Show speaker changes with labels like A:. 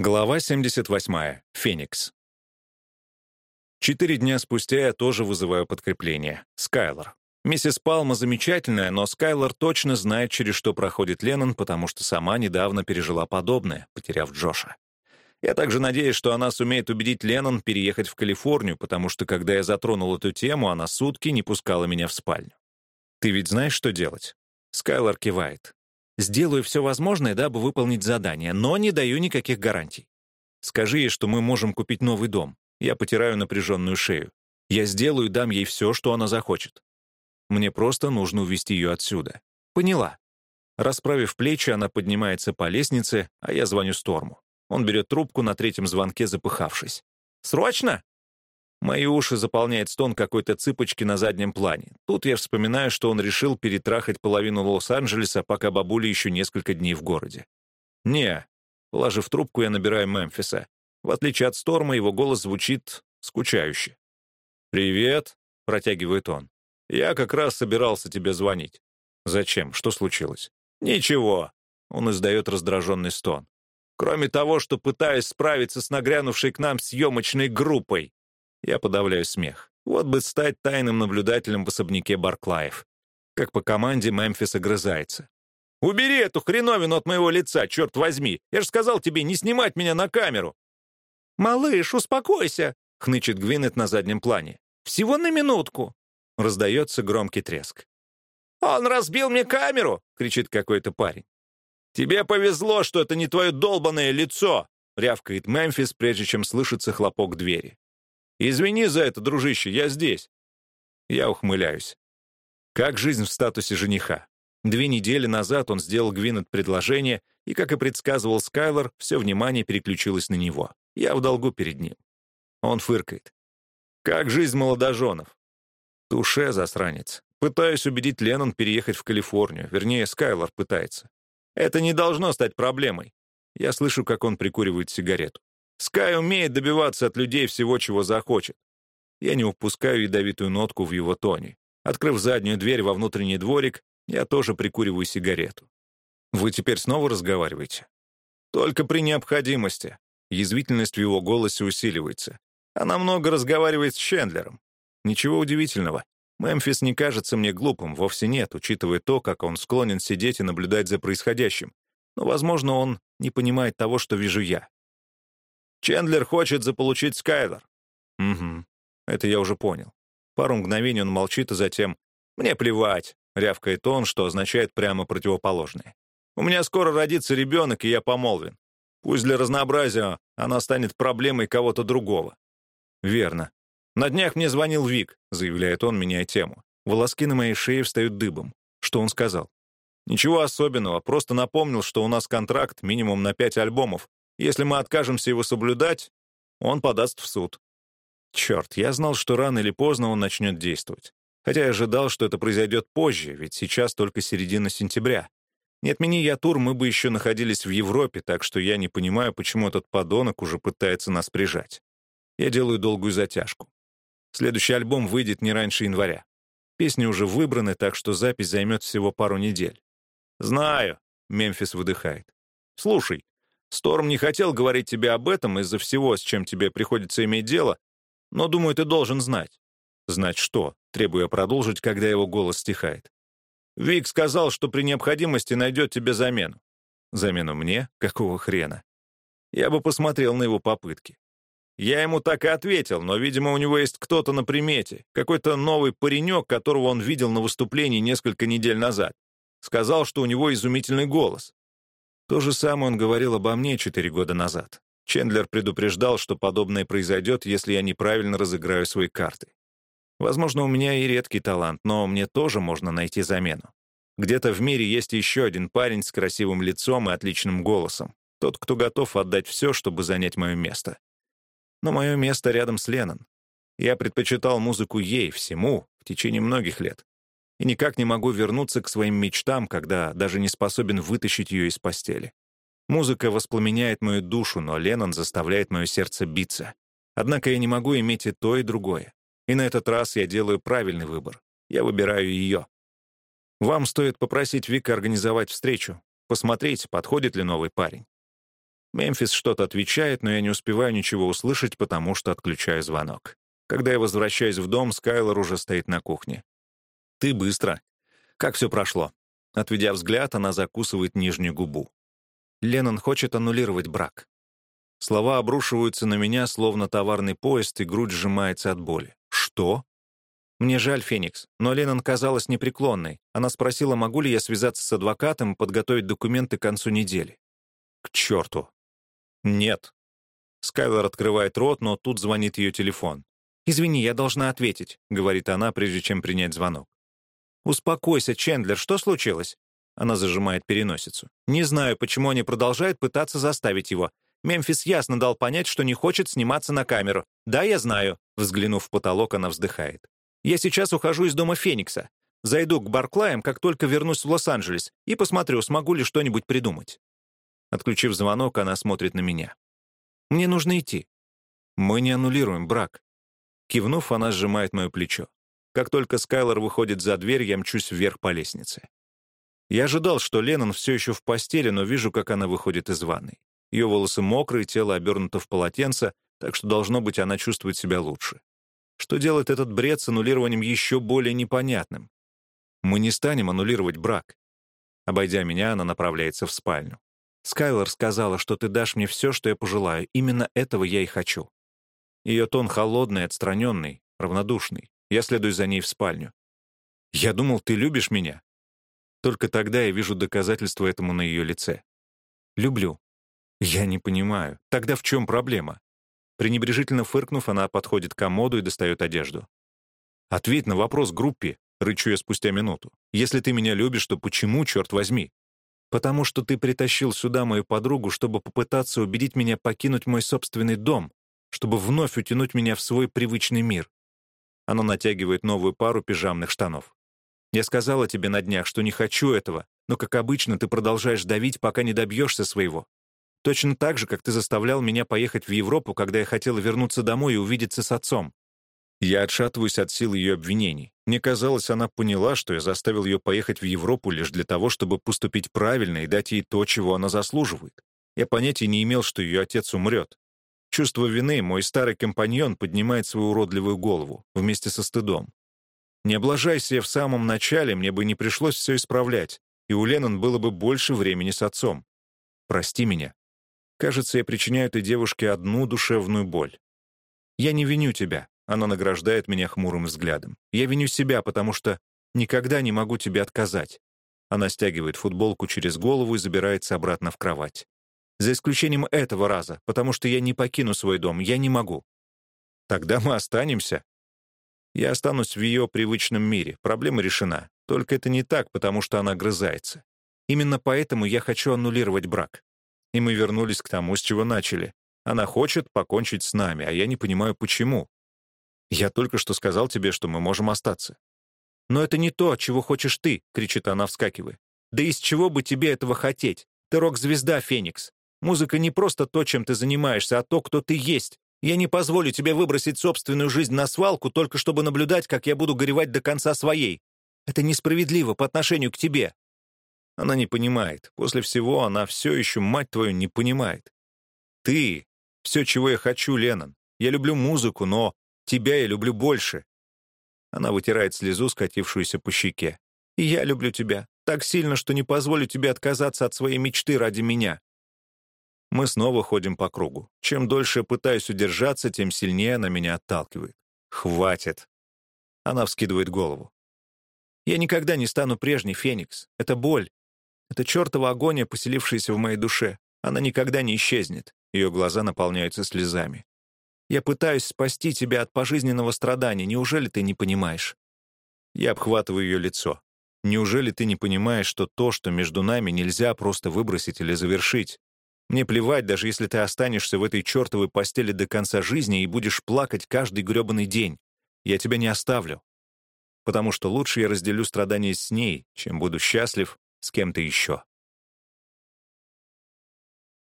A: Глава 78. Феникс. Четыре дня спустя я тоже вызываю подкрепление. Скайлор. Миссис Палма замечательная, но Скайлор точно знает, через что проходит Леннон, потому что сама недавно пережила подобное, потеряв Джоша. Я также надеюсь, что она сумеет убедить Леннон переехать в Калифорнию, потому что, когда я затронул эту тему, она сутки не пускала меня в спальню. «Ты ведь знаешь, что делать?» Скайлор кивает. Сделаю все возможное, дабы выполнить задание, но не даю никаких гарантий. Скажи ей, что мы можем купить новый дом. Я потираю напряженную шею. Я сделаю и дам ей все, что она захочет. Мне просто нужно увести ее отсюда. Поняла. Расправив плечи, она поднимается по лестнице, а я звоню Сторму. Он берет трубку на третьем звонке, запыхавшись. «Срочно?» Мои уши заполняет стон какой-то цыпочки на заднем плане. Тут я вспоминаю, что он решил перетрахать половину Лос-Анджелеса, пока бабуля еще несколько дней в городе. «Не». Положив трубку, я набираю Мемфиса. В отличие от Сторма, его голос звучит скучающе. «Привет», — протягивает он. «Я как раз собирался тебе звонить». «Зачем? Что случилось?» «Ничего», — он издает раздраженный стон. «Кроме того, что пытаюсь справиться с нагрянувшей к нам съемочной группой. Я подавляю смех. Вот бы стать тайным наблюдателем в особняке Барклаев. Как по команде Мемфис огрызается. «Убери эту хреновину от моего лица, черт возьми! Я же сказал тебе не снимать меня на камеру!» «Малыш, успокойся!» — хнычет Гвинет на заднем плане. «Всего на минутку!» Раздается громкий треск. «Он разбил мне камеру!» — кричит какой-то парень. «Тебе повезло, что это не твое долбанное лицо!» — рявкает Мемфис, прежде чем слышится хлопок двери. «Извини за это, дружище, я здесь». Я ухмыляюсь. Как жизнь в статусе жениха? Две недели назад он сделал Гвинет предложение, и, как и предсказывал Скайлор, все внимание переключилось на него. Я в долгу перед ним. Он фыркает. «Как жизнь молодоженов?» «Туше, засранец. Пытаюсь убедить Леннон переехать в Калифорнию. Вернее, Скайлор пытается. Это не должно стать проблемой. Я слышу, как он прикуривает сигарету. Скай умеет добиваться от людей всего, чего захочет. Я не упускаю ядовитую нотку в его тоне. Открыв заднюю дверь во внутренний дворик, я тоже прикуриваю сигарету. «Вы теперь снова разговариваете?» «Только при необходимости». Язвительность в его голосе усиливается. Она много разговаривает с Чендлером. Ничего удивительного. Мемфис не кажется мне глупым, вовсе нет, учитывая то, как он склонен сидеть и наблюдать за происходящим. Но, возможно, он не понимает того, что вижу я. Чендлер хочет заполучить Скайлор». «Угу, это я уже понял». Пару мгновений он молчит, а затем «Мне плевать», — рявкает он, что означает прямо противоположное. «У меня скоро родится ребенок, и я помолвен. Пусть для разнообразия она станет проблемой кого-то другого». «Верно. На днях мне звонил Вик», — заявляет он, меняя тему. Волоски на моей шее встают дыбом. Что он сказал? «Ничего особенного, просто напомнил, что у нас контракт минимум на пять альбомов, если мы откажемся его соблюдать, он подаст в суд. Черт, я знал, что рано или поздно он начнет действовать. Хотя я ожидал, что это произойдет позже, ведь сейчас только середина сентября. Не отмени я тур, мы бы еще находились в Европе, так что я не понимаю, почему этот подонок уже пытается нас прижать. Я делаю долгую затяжку. Следующий альбом выйдет не раньше января. Песни уже выбраны, так что запись займет всего пару недель. «Знаю», — Мемфис выдыхает. «Слушай, Сторм не хотел говорить тебе об этом из-за всего, с чем тебе приходится иметь дело, но, думаю, ты должен знать». «Знать что?» — требуя продолжить, когда его голос стихает. «Вик сказал, что при необходимости найдет тебе замену». «Замену мне? Какого хрена?» Я бы посмотрел на его попытки. Я ему так и ответил, но, видимо, у него есть кто-то на примете, какой-то новый паренек, которого он видел на выступлении несколько недель назад. Сказал, что у него изумительный голос. То же самое он говорил обо мне четыре года назад. Чендлер предупреждал, что подобное произойдет, если я неправильно разыграю свои карты. Возможно, у меня и редкий талант, но мне тоже можно найти замену. Где-то в мире есть еще один парень с красивым лицом и отличным голосом. Тот, кто готов отдать все, чтобы занять мое место. Но мое место рядом с Леннон. Я предпочитал музыку ей, всему, в течение многих лет и никак не могу вернуться к своим мечтам, когда даже не способен вытащить ее из постели. Музыка воспламеняет мою душу, но Леннон заставляет мое сердце биться. Однако я не могу иметь и то, и другое. И на этот раз я делаю правильный выбор. Я выбираю ее. Вам стоит попросить Вика организовать встречу, посмотреть, подходит ли новый парень. Мемфис что-то отвечает, но я не успеваю ничего услышать, потому что отключаю звонок. Когда я возвращаюсь в дом, Скайлор уже стоит на кухне. «Ты быстро. Как все прошло?» Отведя взгляд, она закусывает нижнюю губу. Леннон хочет аннулировать брак. Слова обрушиваются на меня, словно товарный поезд, и грудь сжимается от боли. «Что?» «Мне жаль, Феникс, но Леннон казалась непреклонной. Она спросила, могу ли я связаться с адвокатом подготовить документы к концу недели. К черту. Нет. Скайлор открывает рот, но тут звонит ее телефон. «Извини, я должна ответить», — говорит она, прежде чем принять звонок. «Успокойся, Чендлер, что случилось?» Она зажимает переносицу. «Не знаю, почему они продолжают пытаться заставить его. Мемфис ясно дал понять, что не хочет сниматься на камеру. Да, я знаю». Взглянув в потолок, она вздыхает. «Я сейчас ухожу из дома Феникса. Зайду к Барклаям, как только вернусь в Лос-Анджелес, и посмотрю, смогу ли что-нибудь придумать». Отключив звонок, она смотрит на меня. «Мне нужно идти». «Мы не аннулируем брак». Кивнув, она сжимает мое плечо. Как только Скайлор выходит за дверь, я мчусь вверх по лестнице. Я ожидал, что Леннон все еще в постели, но вижу, как она выходит из ванной. Ее волосы мокрые, тело обернуто в полотенце, так что, должно быть, она чувствует себя лучше. Что делает этот бред с аннулированием еще более непонятным? Мы не станем аннулировать брак. Обойдя меня, она направляется в спальню. Скайлор сказала, что ты дашь мне все, что я пожелаю. Именно этого я и хочу. Ее тон холодный, отстраненный, равнодушный. Я следую за ней в спальню. «Я думал, ты любишь меня?» Только тогда я вижу доказательства этому на ее лице. «Люблю». «Я не понимаю. Тогда в чем проблема?» Пренебрежительно фыркнув, она подходит к комоду и достает одежду. «Ответь на вопрос группе», — рычу я спустя минуту. «Если ты меня любишь, то почему, черт возьми?» «Потому что ты притащил сюда мою подругу, чтобы попытаться убедить меня покинуть мой собственный дом, чтобы вновь утянуть меня в свой привычный мир». Она натягивает новую пару пижамных штанов. Я сказала тебе на днях, что не хочу этого, но, как обычно, ты продолжаешь давить, пока не добьешься своего. Точно так же, как ты заставлял меня поехать в Европу, когда я хотела вернуться домой и увидеться с отцом. Я отшатываюсь от сил ее обвинений. Мне казалось, она поняла, что я заставил ее поехать в Европу лишь для того, чтобы поступить правильно и дать ей то, чего она заслуживает. Я понятия не имел, что ее отец умрет. Чувство вины мой старый компаньон поднимает свою уродливую голову вместе со стыдом. Не облажайся я в самом начале, мне бы не пришлось все исправлять, и у Леннон было бы больше времени с отцом. Прости меня. Кажется, я причиняю этой девушке одну душевную боль. Я не виню тебя. Она награждает меня хмурым взглядом. Я виню себя, потому что никогда не могу тебе отказать. Она стягивает футболку через голову и забирается обратно в кровать. За исключением этого раза, потому что я не покину свой дом, я не могу. Тогда мы останемся, я останусь в ее привычном мире, проблема решена. Только это не так, потому что она грызается. Именно поэтому я хочу аннулировать брак. И мы вернулись к тому, с чего начали. Она хочет покончить с нами, а я не понимаю, почему. Я только что сказал тебе, что мы можем остаться. «Но это не то, чего хочешь ты», — кричит она, вскакивая. «Да из чего бы тебе этого хотеть? Ты рок-звезда, Феникс. Музыка не просто то, чем ты занимаешься, а то, кто ты есть. Я не позволю тебе выбросить собственную жизнь на свалку, только чтобы наблюдать, как я буду горевать до конца своей. Это несправедливо по отношению к тебе». Она не понимает. После всего она все еще, мать твою, не понимает. Ты — все, чего я хочу, Леннон. Я люблю музыку, но тебя я люблю больше. Она вытирает слезу, скатившуюся по щеке. И я люблю тебя так сильно, что не позволю тебе отказаться от своей мечты ради меня. Мы снова ходим по кругу. Чем дольше пытаюсь удержаться, тем сильнее она меня отталкивает. «Хватит!» Она вскидывает голову. «Я никогда не стану прежней, Феникс. Это боль. Это чертова агония, поселившаяся в моей душе. Она никогда не исчезнет». Ее глаза наполняются слезами. «Я пытаюсь спасти тебя от пожизненного страдания. Неужели ты не понимаешь?» Я обхватываю ее лицо. «Неужели ты не понимаешь, что то, что между нами, нельзя просто выбросить или завершить? Мне плевать, даже если ты останешься в этой чертовой постели до конца жизни и будешь плакать каждый грёбаный день. Я тебя не оставлю. Потому что лучше я разделю страдания с ней, чем буду счастлив с кем-то еще.